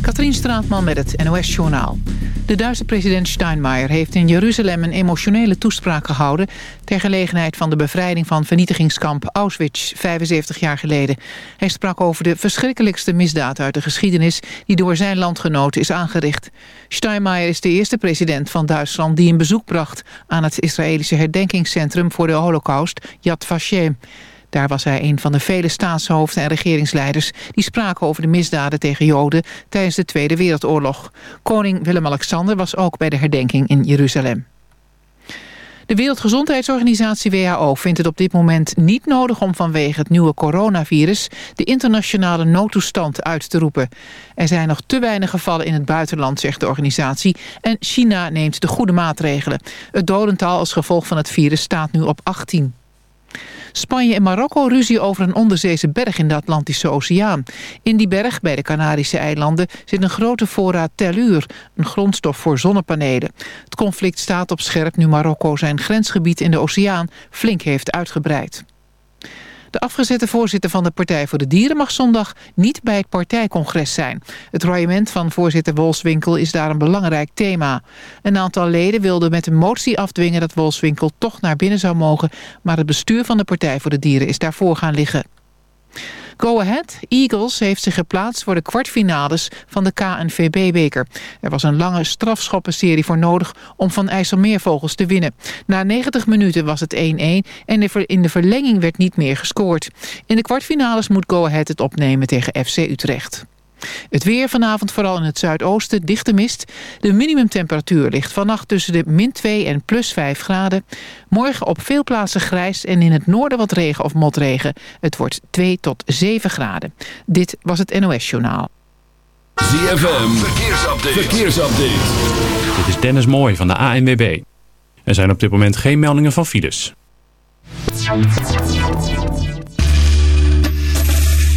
Katrien Straatman met het NOS-journaal. De Duitse president Steinmeier heeft in Jeruzalem een emotionele toespraak gehouden... ter gelegenheid van de bevrijding van vernietigingskamp Auschwitz 75 jaar geleden. Hij sprak over de verschrikkelijkste misdaad uit de geschiedenis... die door zijn landgenoten is aangericht. Steinmeier is de eerste president van Duitsland die een bezoek bracht... aan het Israëlische herdenkingscentrum voor de holocaust, Yad Vashem. Daar was hij een van de vele staatshoofden en regeringsleiders... die spraken over de misdaden tegen Joden tijdens de Tweede Wereldoorlog. Koning Willem-Alexander was ook bij de herdenking in Jeruzalem. De Wereldgezondheidsorganisatie WHO vindt het op dit moment niet nodig om vanwege het nieuwe coronavirus de internationale noodtoestand uit te roepen. Er zijn nog te weinig gevallen in het buitenland, zegt de organisatie, en China neemt de goede maatregelen. Het dodental als gevolg van het virus staat nu op 18. Spanje en Marokko ruzie over een onderzeese berg in de Atlantische Oceaan. In die berg, bij de Canarische eilanden, zit een grote voorraad telluur, een grondstof voor zonnepanelen. Het conflict staat op scherp nu Marokko zijn grensgebied in de oceaan flink heeft uitgebreid. De afgezette voorzitter van de Partij voor de Dieren mag zondag niet bij het partijcongres zijn. Het royement van voorzitter Wolfswinkel is daar een belangrijk thema. Een aantal leden wilde met een motie afdwingen dat Wolfswinkel toch naar binnen zou mogen, maar het bestuur van de Partij voor de Dieren is daarvoor gaan liggen. Go Ahead Eagles heeft zich geplaatst voor de kwartfinales van de KNVB-beker. Er was een lange strafschoppenserie voor nodig om van IJsselmeervogels te winnen. Na 90 minuten was het 1-1 en in de verlenging werd niet meer gescoord. In de kwartfinales moet Go Ahead het opnemen tegen FC Utrecht. Het weer vanavond vooral in het zuidoosten, dichte mist. De minimumtemperatuur ligt vannacht tussen de min 2 en plus 5 graden. Morgen op veel plaatsen grijs en in het noorden wat regen of motregen. Het wordt 2 tot 7 graden. Dit was het NOS Journaal. ZFM, verkeersupdate. verkeersupdate. Dit is Dennis Mooij van de ANWB. Er zijn op dit moment geen meldingen van files.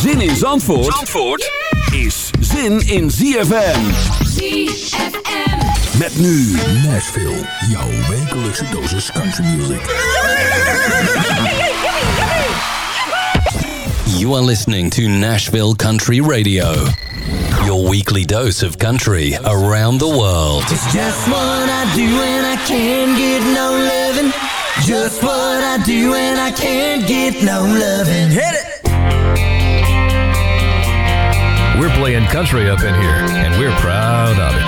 Zin in Zandvoort, Zandvoort is zin in ZFM. ZFM. Met nu Nashville, jouw wekelijkse dosis country music. You are listening to Nashville Country Radio. Your weekly dose of country around the world. It's just what I do and I can't get no loving. Just what I do and I can't get no loving. Hit it! We're playing country up in here, and we're proud of it.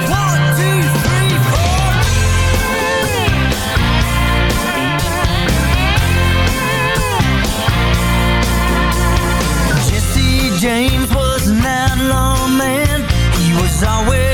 Jesse James was an outlaw man. He was always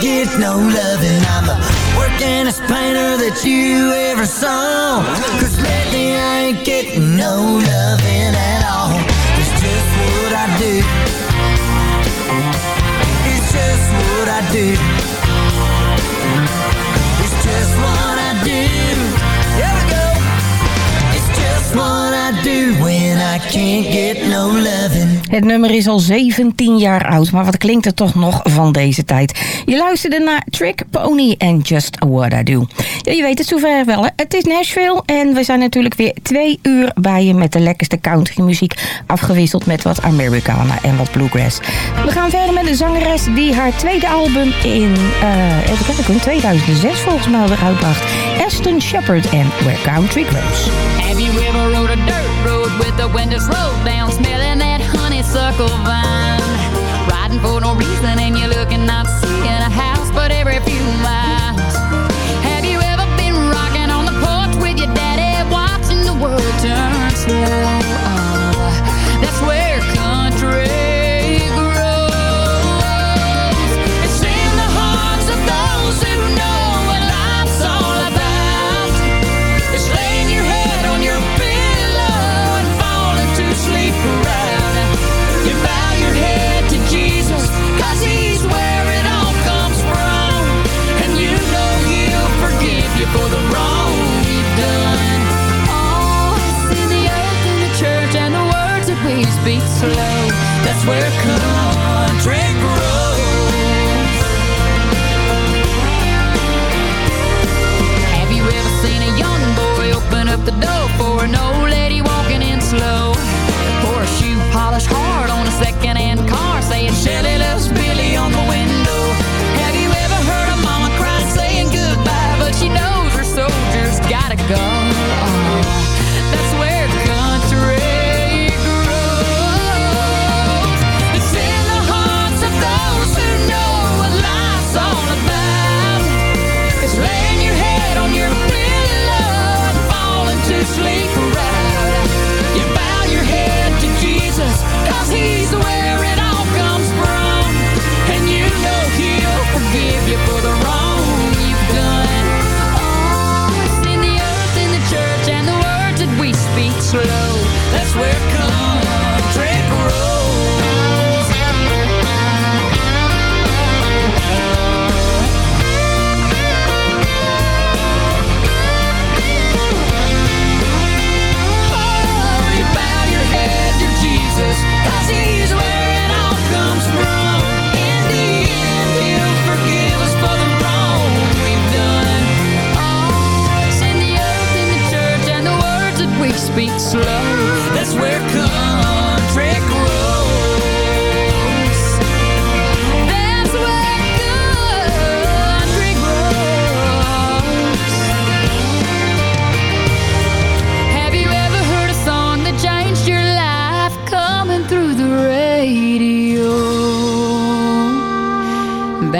get no loving. I'm the workingest painter that you ever saw. Cause lately I ain't getting no loving at all. It's just what I do. It's just what I do. It's just what I do. Here we go. It's just what I do when I can't get no loving. Het nummer is al 17 jaar oud, maar wat klinkt het toch nog van deze tijd. Je luisterde naar Trick Pony en Just What I Do. Ja, je weet het zover wel, hè? het is Nashville en we zijn natuurlijk weer twee uur bij je met de lekkerste country muziek. Afgewisseld met wat Americana en wat bluegrass. We gaan verder met een zangeres die haar tweede album in, eh even kijken, in 2006 volgens mij weer uitbracht. Aston Shepard en Where Country Grows. Have you ever rode a dirt road with the windows rolled down, smelling honeysuckle vine? Riding for no reason and you're looking not seeing a house, but every few slow. That's where country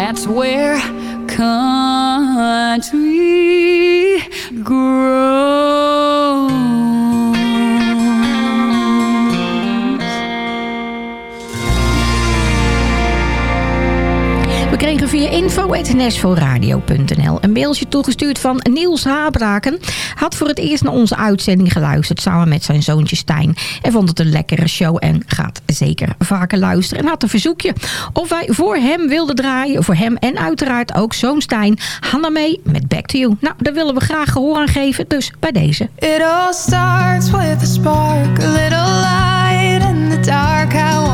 That's where country grows. info.nashvilleradio.nl. Een mailtje toegestuurd van Niels Habraken. Had voor het eerst naar onze uitzending geluisterd samen met zijn zoontje Stijn. En vond het een lekkere show en gaat zeker vaker luisteren. En had een verzoekje of wij voor hem wilden draaien. Voor hem en uiteraard ook zoon Stijn. Hanna mee met Back to You. Nou, daar willen we graag gehoor aan geven. Dus bij deze. It all starts with a spark, a little light in the dark.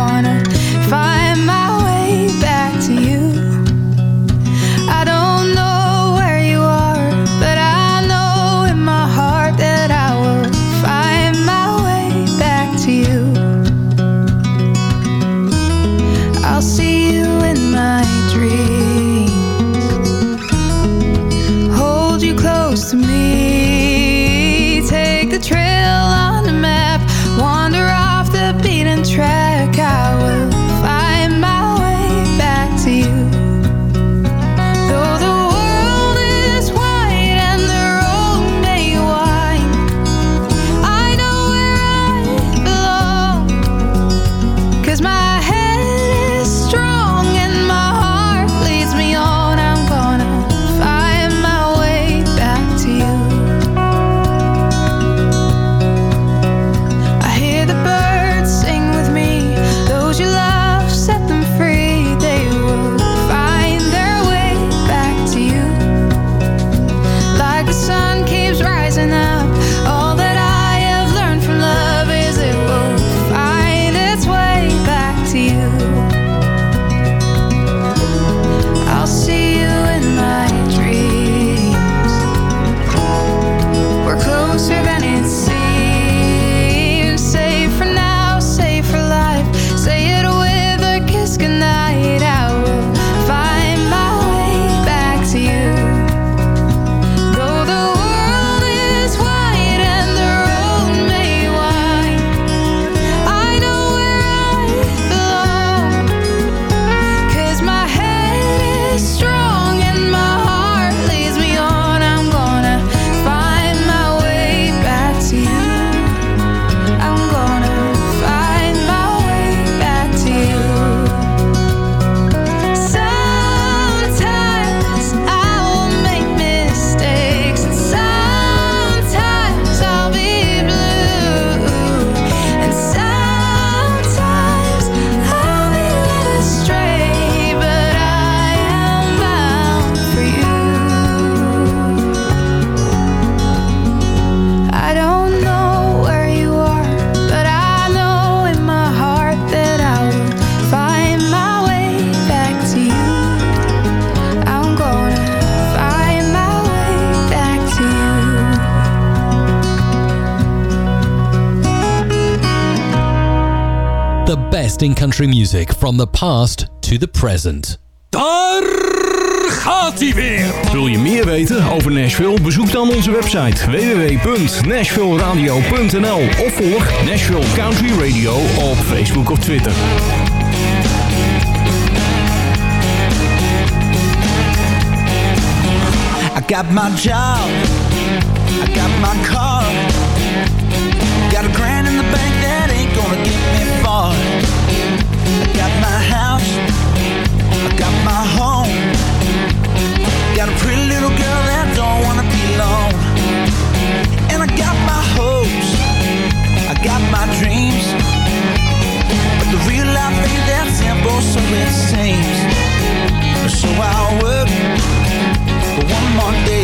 from the past to the present. Daar gaat hij weer! Wil je meer weten over Nashville? Bezoek dan onze website www.nashvilleradio.nl of volg Nashville Country Radio op Facebook of Twitter. I got my job, I got my car, got a grand in the bank that ain't gonna get me far. I got my home. Got a pretty little girl that don't wanna be alone. And I got my hopes. I got my dreams. But the real life ain't that simple, so it seems. So I'll work for one more day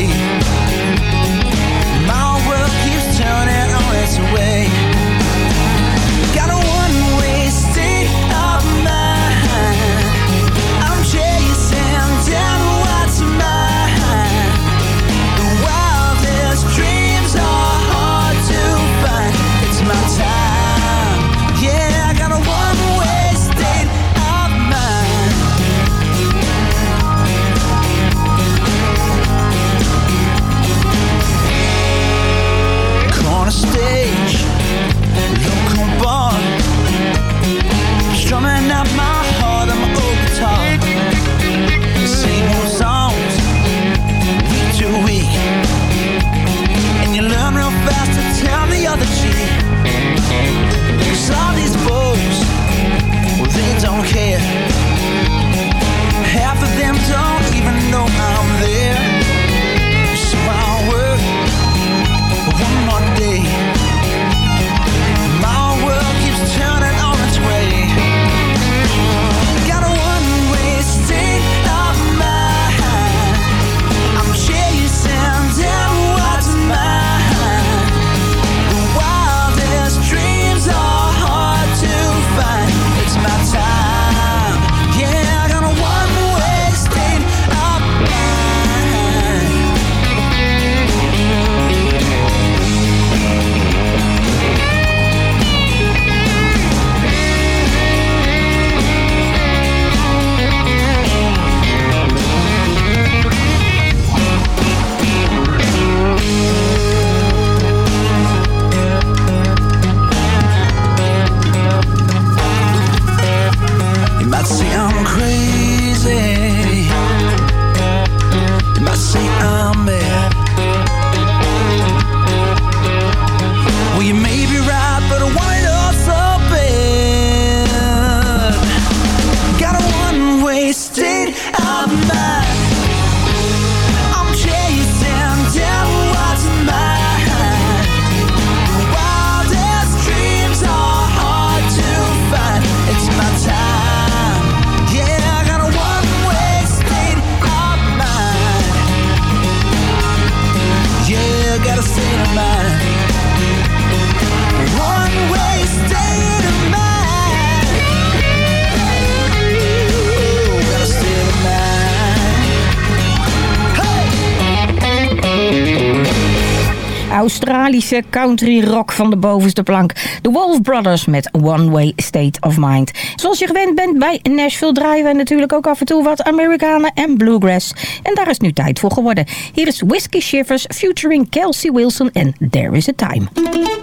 country rock van de bovenste plank. De Wolf Brothers met One Way State of Mind. Zoals je gewend bent bij Nashville draaien wij natuurlijk ook af en toe wat Amerikanen en bluegrass. En daar is nu tijd voor geworden. Hier is Whiskey Shivers featuring Kelsey Wilson en There Is a Time.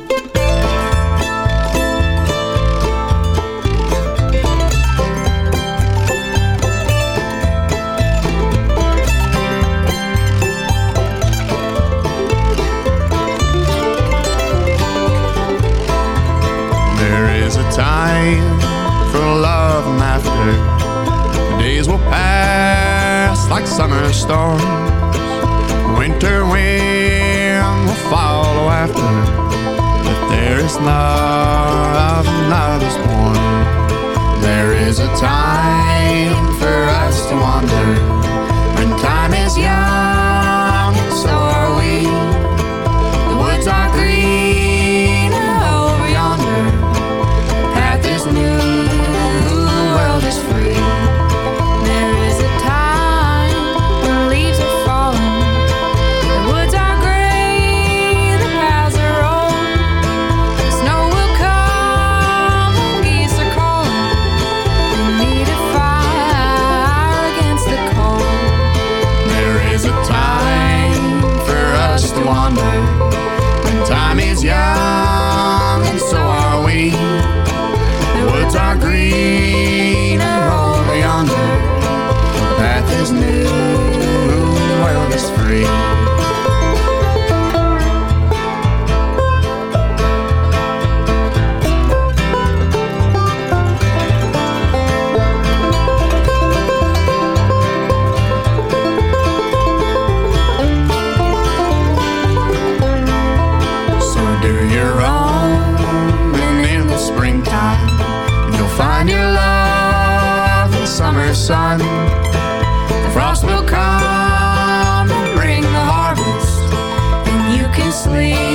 sleep.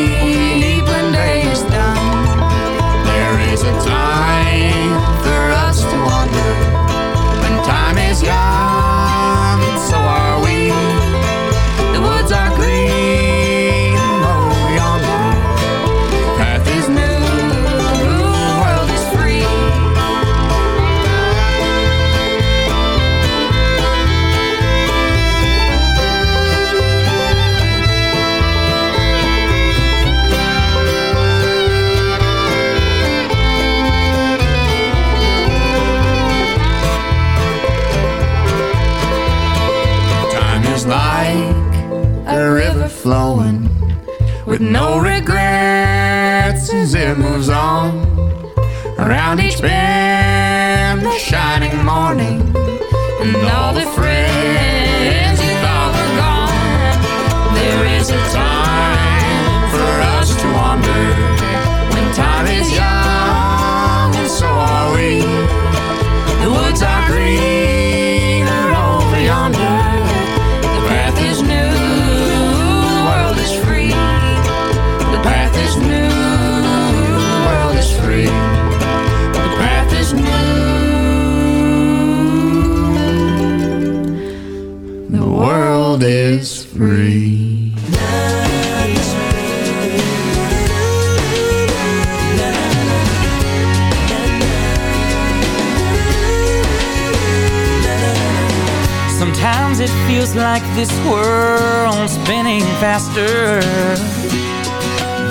like this world spinning faster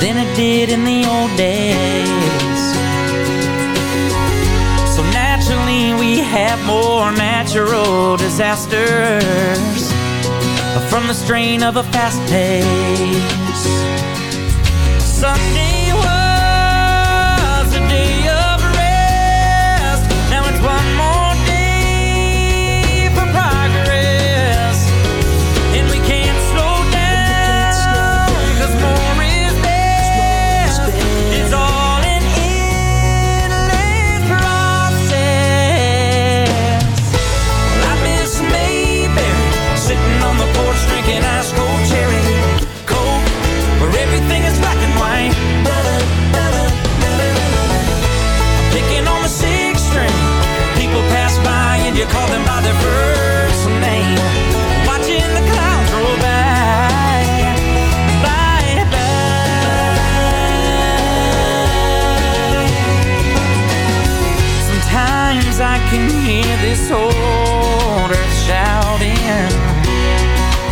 than it did in the old days. So naturally, we have more natural disasters from the strain of a fast pace. Someday this old earth shouting.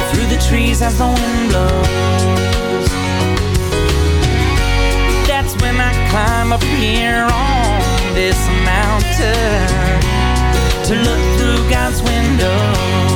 Through the trees as the wind blows. That's when I climb up here on this mountain To look through God's window.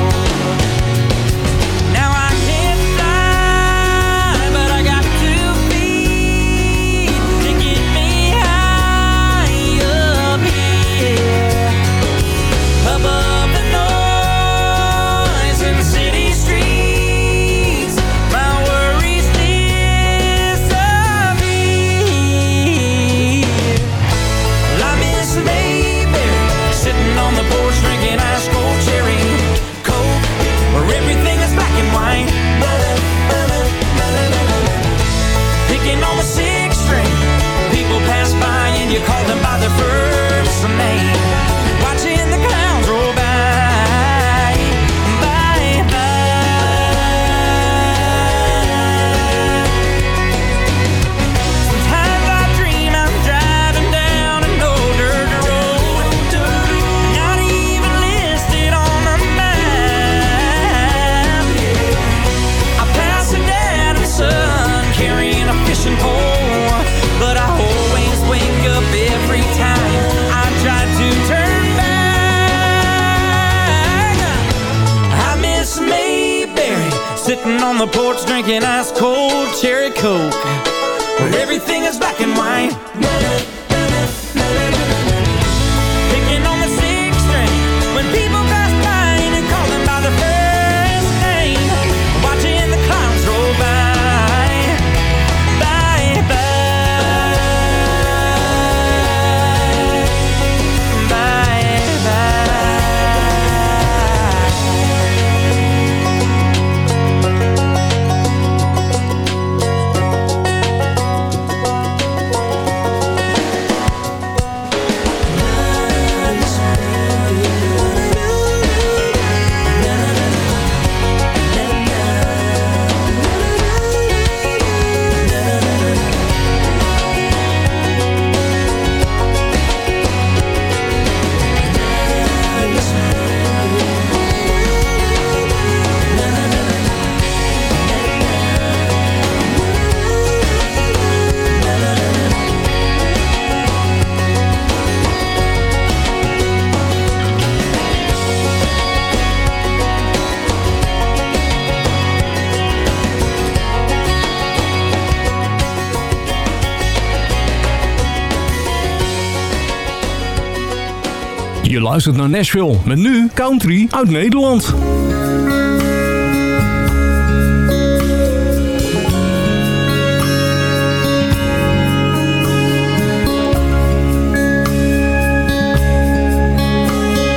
Je luistert naar Nashville. Met nu country uit Nederland.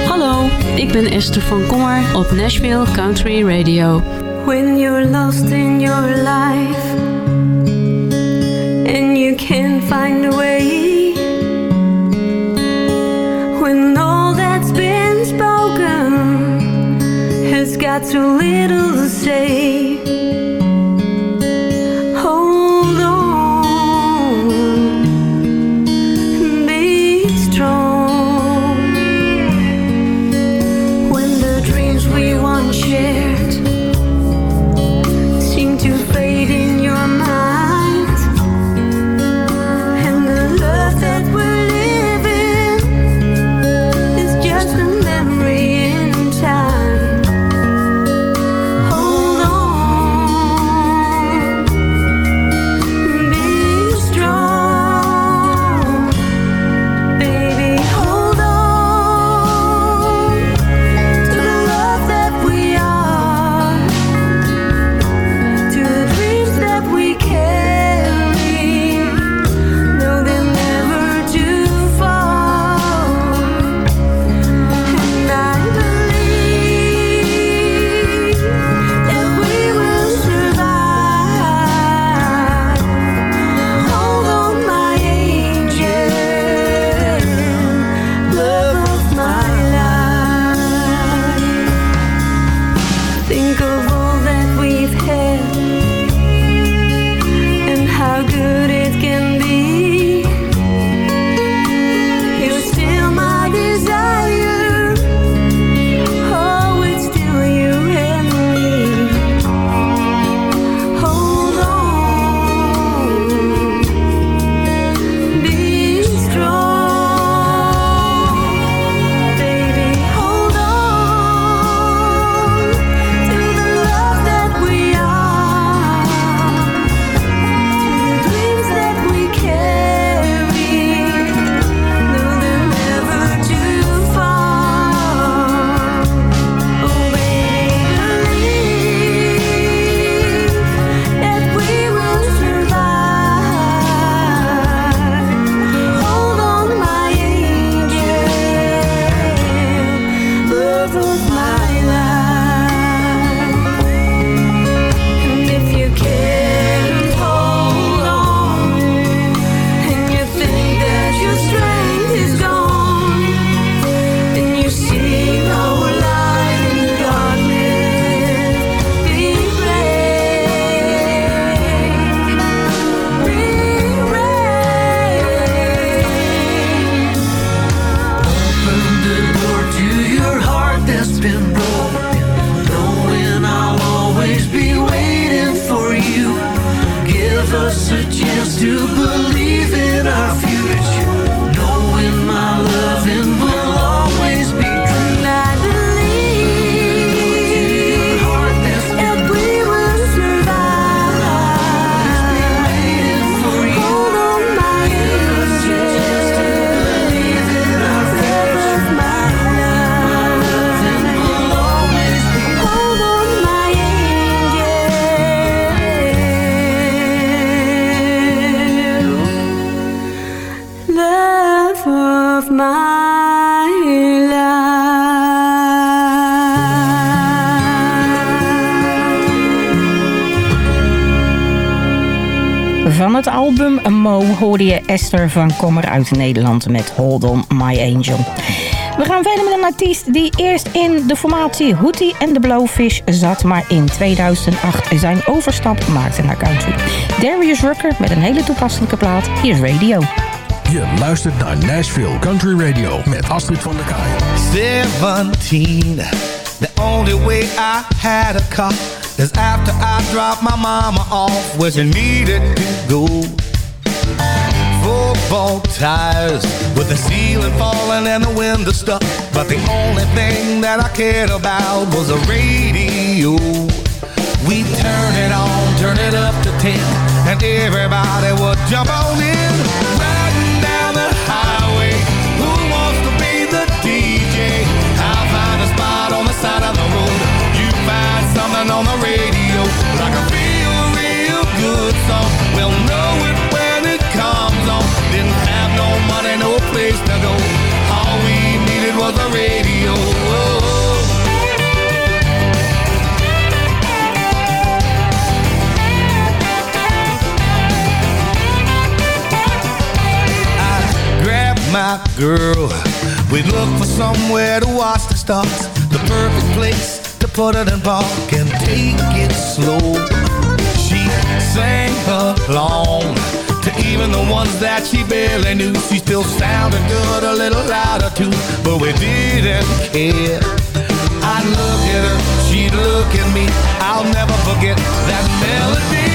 Hallo, ik ben Esther van Kommer op Nashville Country Radio. When you're lost in your life and you can't find a too little to say. Hoorde je Esther van Kommer uit Nederland met Hold On My Angel. We gaan verder met een artiest die eerst in de formatie Hootie and the Blowfish zat, maar in 2008 zijn overstap maakte naar country. Darius Rucker met een hele toepasselijke plaat. Hier is Radio. Je luistert naar Nashville Country Radio met Astrid van der Kaai. 17 The only way I had a car Is after I dropped my mama off Where she needed to go Football tires With the ceiling falling and the window stuck. But the only thing that I cared about Was the radio. We turn it on, turn it up to 10 And everybody would jump on in. Riding down the highway Who wants to be the DJ? I'll find a spot on the side of the road. You find something on the radio Like a real, real good song money, no place to go All we needed was a radio grab my girl. We'd look for somewhere to watch the stars. The perfect place to put it in park and take it slow. She sang along to even the ones that she barely knew. She still sounded good, a little louder too, but we didn't care. I'd look at her, she'd look at me. I'll never forget that melody.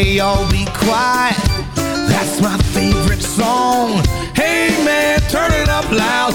Hey, y'all be quiet. That's my favorite song. Hey, man, turn it up loud.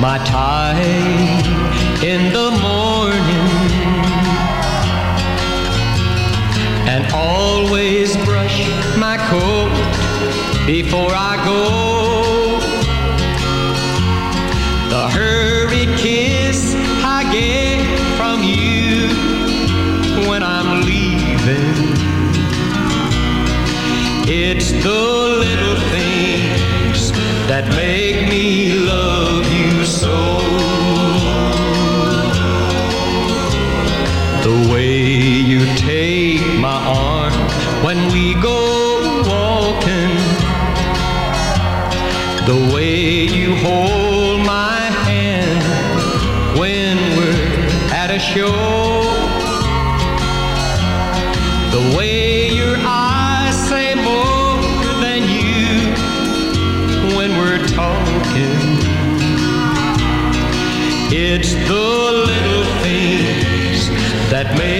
My tie in the morning and always brush my coat before I go. The hurried kiss I get from you when I'm leaving. It's the little things that make me love hold my hand when we're at a show. The way your eyes say more than you when we're talking. It's the little things that make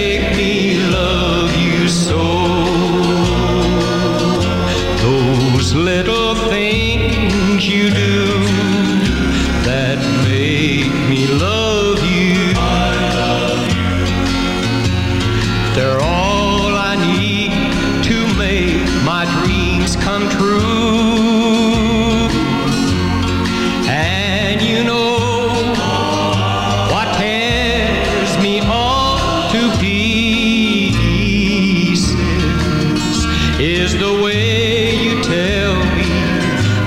is the way you tell me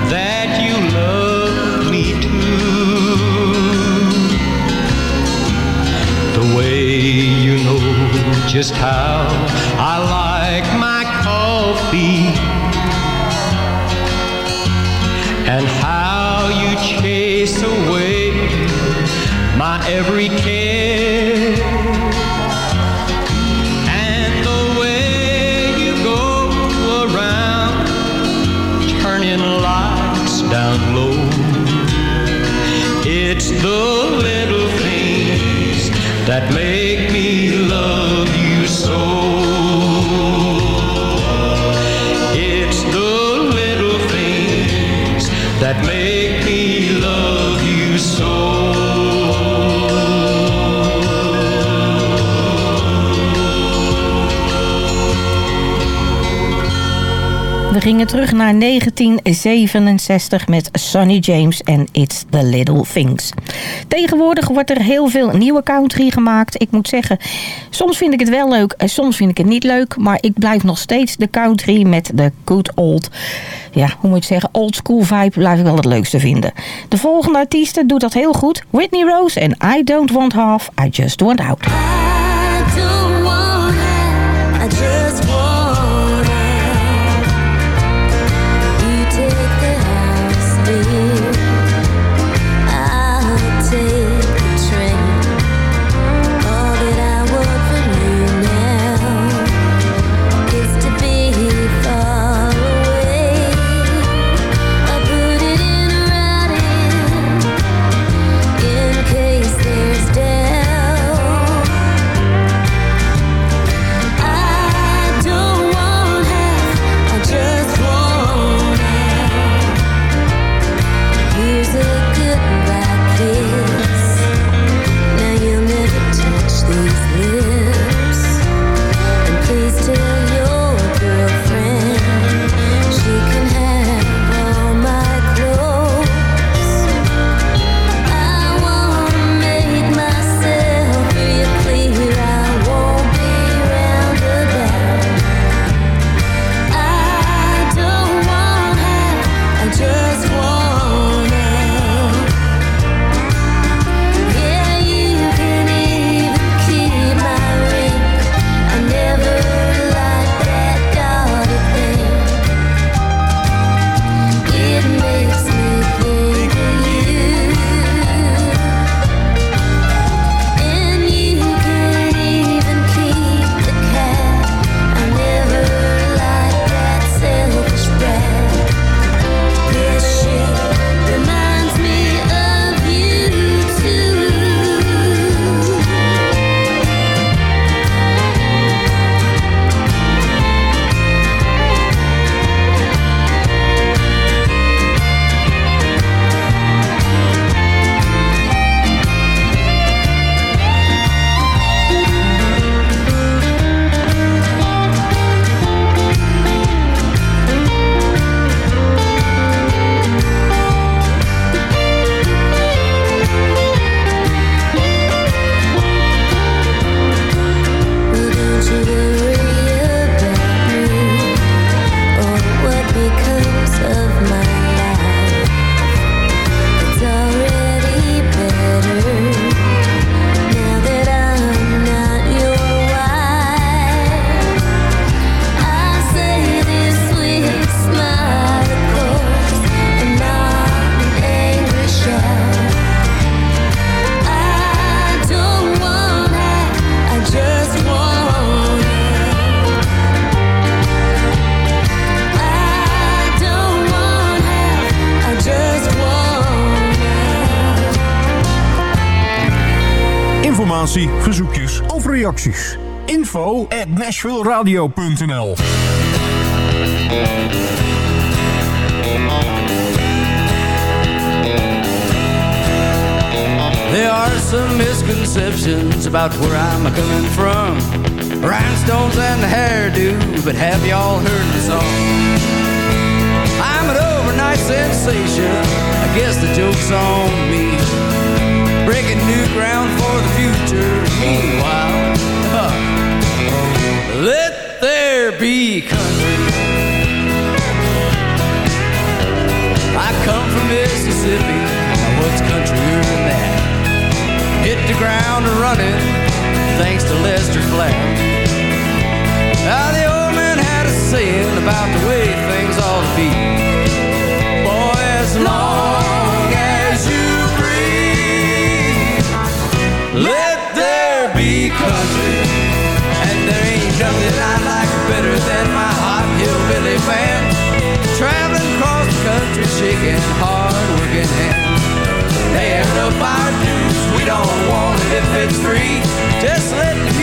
that you love me too. The way you know just how I like my coffee and how you chase away my every care that make me gingen terug naar 1967 met Sonny James en It's the Little Things. Tegenwoordig wordt er heel veel nieuwe country gemaakt. Ik moet zeggen, soms vind ik het wel leuk en soms vind ik het niet leuk. Maar ik blijf nog steeds de country met de good old, ja, hoe moet je zeggen, old school vibe blijf ik wel het leukste vinden. De volgende artieste doet dat heel goed. Whitney Rose en I Don't Want Half, I Just Want Out. Verzoekjes of reacties. Info at nashvilleradio.nl There are some misconceptions about where I'm coming from. Rhinestones and the hairdo, but have y'all heard the song? I'm an overnight sensation. I guess the joke's on me. Breaking new ground for the future. Meanwhile, huh, let there be country. I come from Mississippi. Now what's countryer than that? Hit the ground running, thanks to Lester Flatt. Now the old man had a saying about the way things ought to be. Boy, as long country. And there ain't nothing I like better than my hot hillbilly band. Traveling across the country, shaking hard working hands. Paying up our dues, we don't want it if it's free. Just let the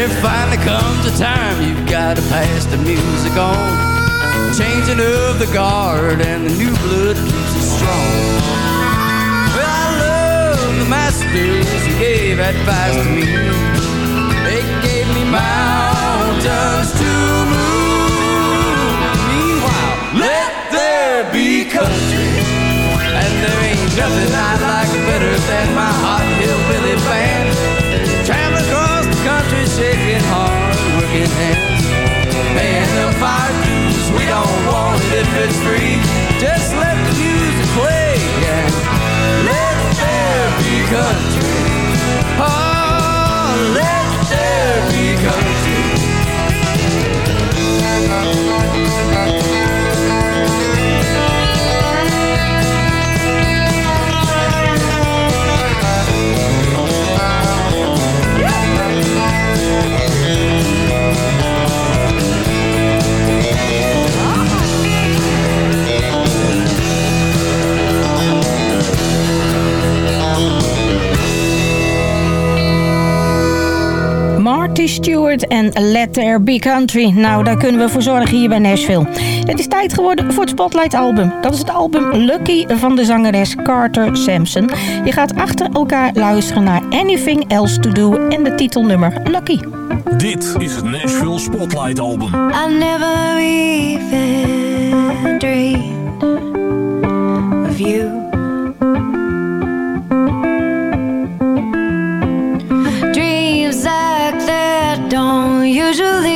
There finally comes a time you've got to pass the music on. Changing of the guard and the new blood keeps it strong. Well, I love the masters who gave advice to me. They gave me mountains to move. Meanwhile, let there be country. And there ain't nothing I like better than my hot hillbilly band. Shaking hard, working hands. Paying up our dues, we don't want it if it's free. Marty Stewart en Let There Be Country. Nou, daar kunnen we voor zorgen hier bij Nashville. Het is tijd geworden voor het Spotlight album. Dat is het album Lucky van de zangeres Carter Sampson. Je gaat achter elkaar luisteren naar Anything Else To Do en de titelnummer Lucky. Dit is het Nashville Spotlight album. I never even dreamed of you. Usually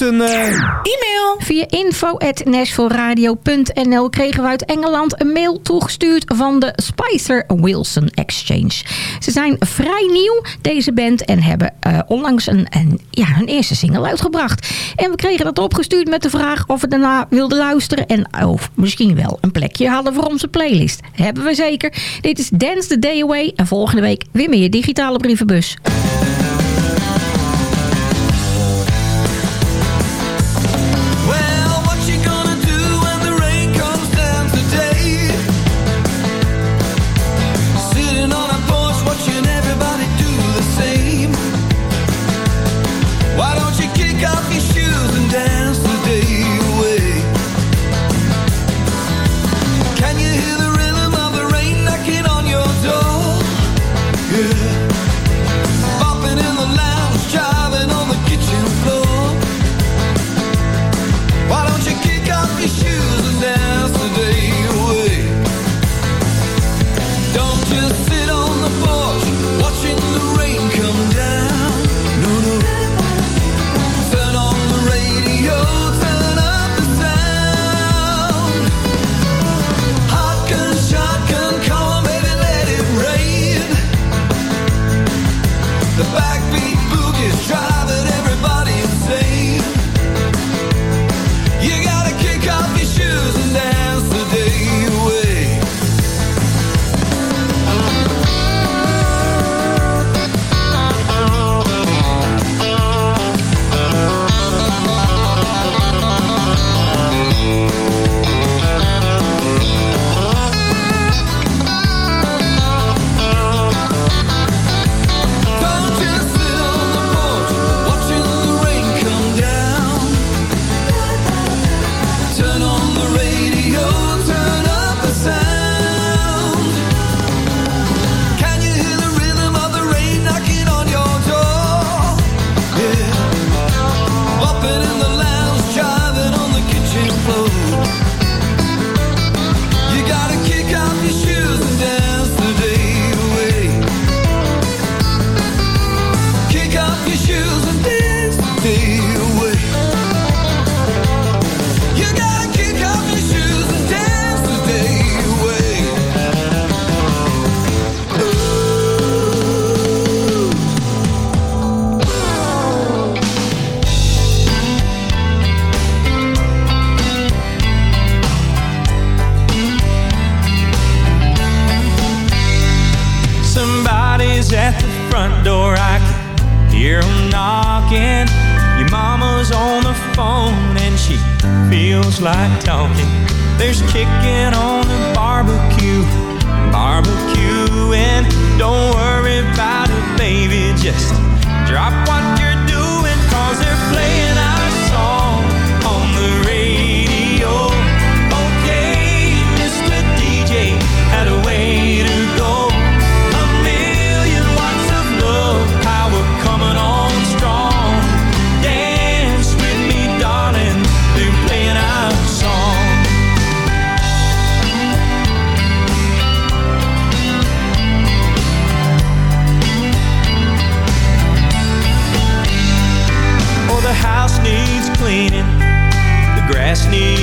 een... Eh, e-mail. Via info.nashvilleradio.nl kregen we uit Engeland een mail toegestuurd van de Spicer Wilson Exchange. Ze zijn vrij nieuw, deze band, en hebben eh, onlangs een, een, ja, hun eerste single uitgebracht. En we kregen dat opgestuurd met de vraag of we daarna wilden luisteren en of misschien wel een plekje hadden voor onze playlist. Hebben we zeker. Dit is Dance the Day Away en volgende week weer meer Digitale Brievenbus.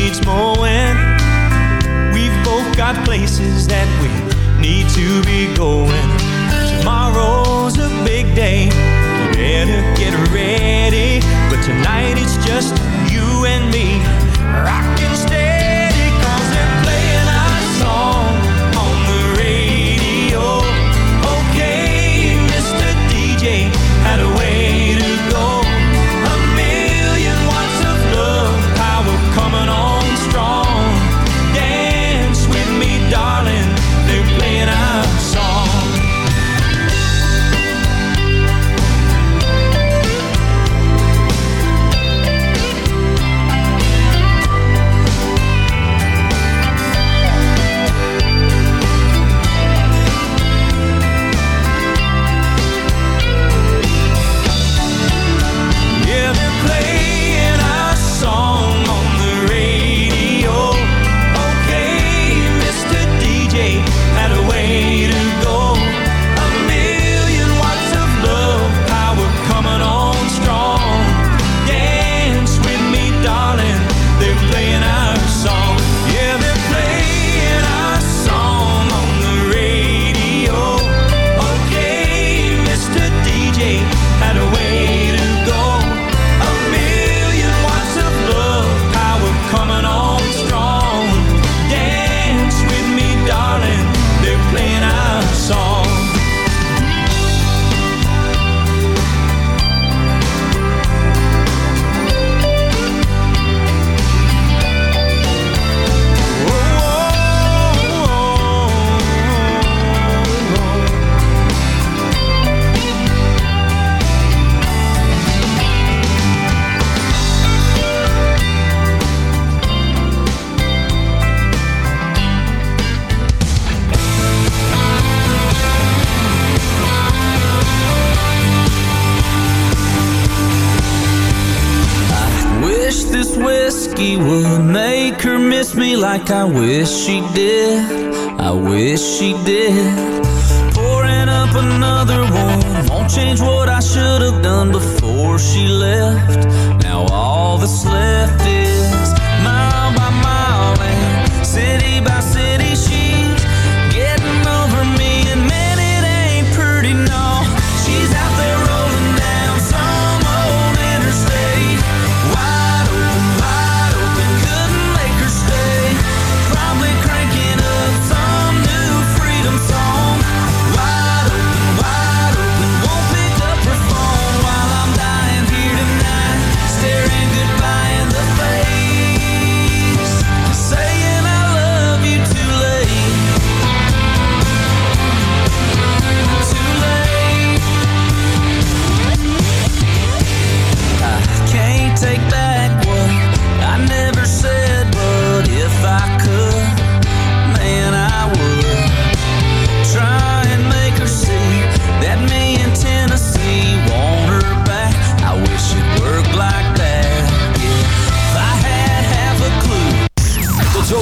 needs more when we've both got places that we need to be going. Tomorrow's a big day, better get ready. But tonight it's just you and me. I steady. like I wish she did, I wish she did. Pouring up another one, won't change what I should have done before she left. Now all that's left is mile by mile and city by city.